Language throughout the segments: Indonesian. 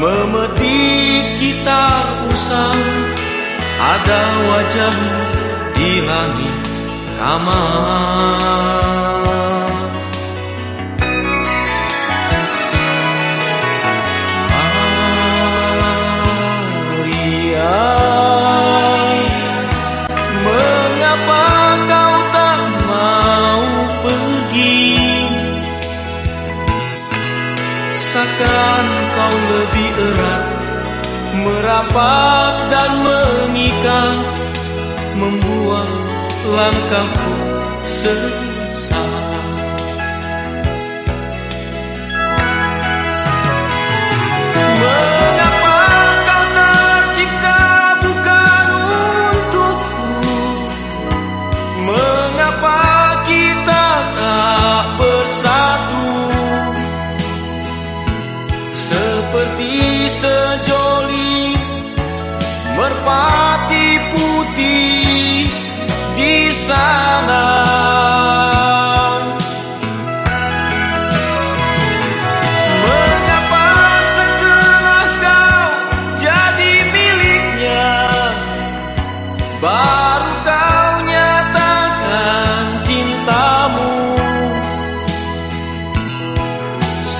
Memetik gitar usang. Ada wajah di langit kamar Seakan kau lebih erat. Merapat dan mengikat Membuat langkahku sesat Seperti sejoli merpati putih di sana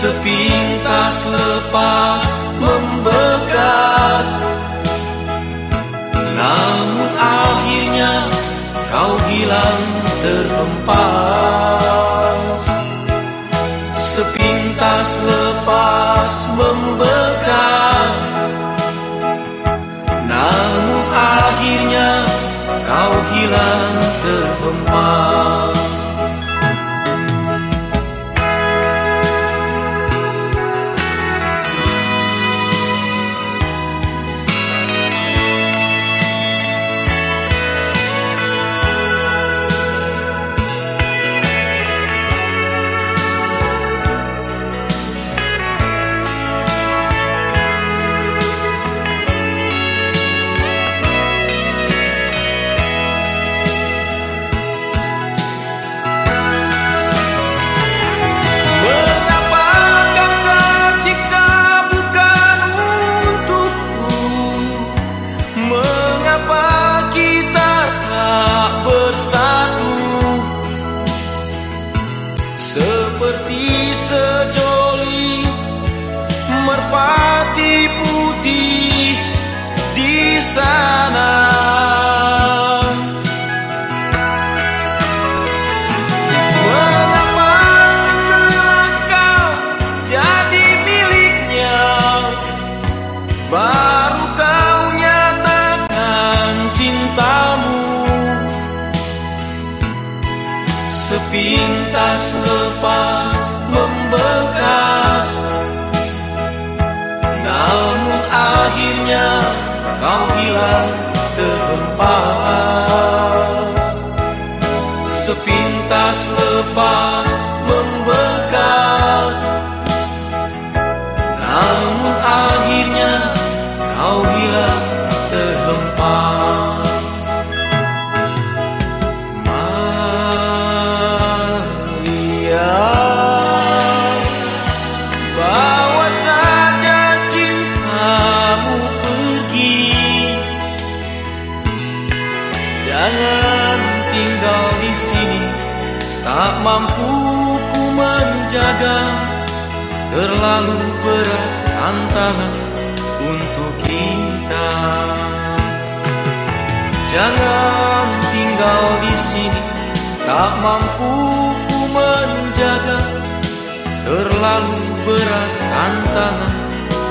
Sepintas lepas membekas. Namun akhirnya kau hilang terhempas. Sepintas lepas membekas. Namun akhirnya kau hilang Sepintas lepas Jangan tinggal di sini. Tak mampu ku menjaga. Terlalu berat tantangan untuk kita. Jangan tinggal di sini. Tak mampu ku menjaga. Terlalu berat tantangan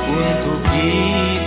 untuk kita